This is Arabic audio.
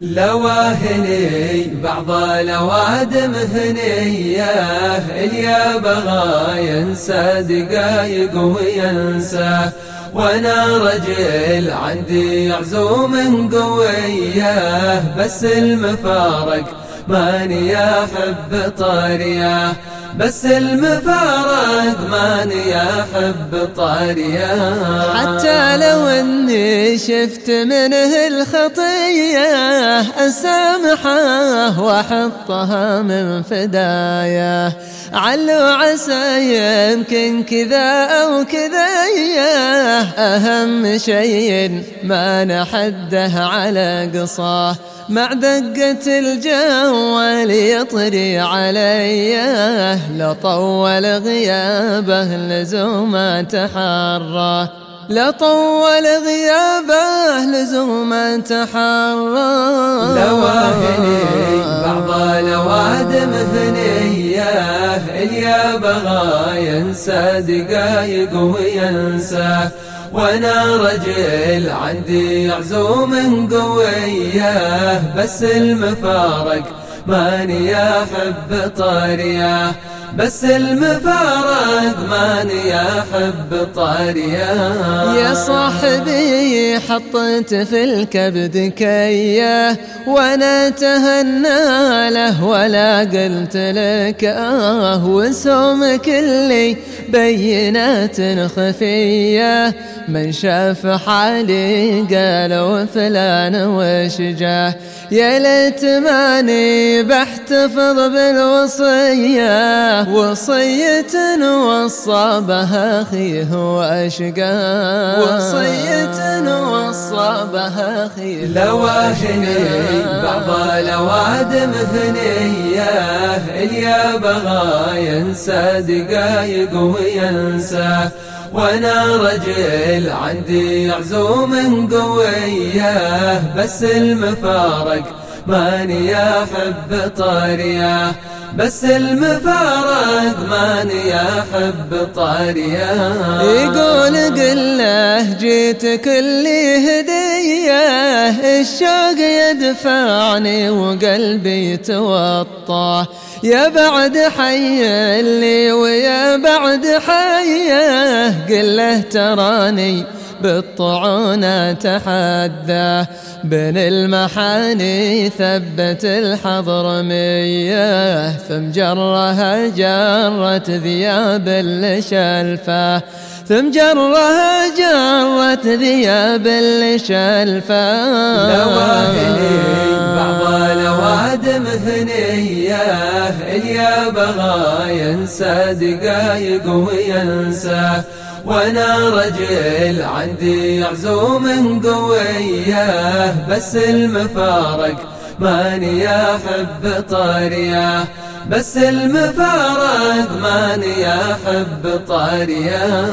لواهني بعض الأوادم هنية اليا بغى ينسى دقايق وينسى وأنا رجل عندي عزوم قوية بس المفارق ماني احب طارية. بس المفارق ماني احب طارية. حتى لو إني شفت منه الخطية أسامحه واحطها من فداية. علو عسى يمكن كذا أو كذا أهم شيء ما نحده على قصاه مع دقة الجوال يطري علي لطول غيابه لزوم تحرى. لطول غيابه لزوم تحرى لواهني بعض الأوادم ثنية اليا بغى ينسى دقايق وينسى وأنا رجل عندي عزوم قوية بس المفارق ماني احب طارية. بس المفارق ماني احب طارية. يا صاحبي حطيت في الكبد كية وأنا تهنى له ولا قلت لك آه وسومك اللي بينات خفية. من شاف حالي قالوا فلان وشجاه يا ليت ماني بحتفظ بالوصيه وصية وصى بها أخيه وأشقاه وصية وصى بها أخيه لواهني بعض الأوادم ثنية إليا بغى ينسى دقايق وينسى. وأنا رجل عندي عزوم قوية بس المفارق ماني احب طارية. بس المفارق ماني احب طارية. يقول قل له جيت كلي هدية. الشوق يدفعني وقلبي يتوطى. يا بعد حي اللي ويا بعد حيه قل له تراني بالطعون تحدى بين المحاني ثبت الحضرمية ثم جرها جرت ذياب الشلفة ثم جرها جرت ذياب الشلفة لواهني بعض الأوادم ثنية اليا بغى ينسى دقايق وينسى. وأنا رجل عندي عزوم قوية بس المفارق ماني أحب طارية. بس المفارق ماني أحب طارية.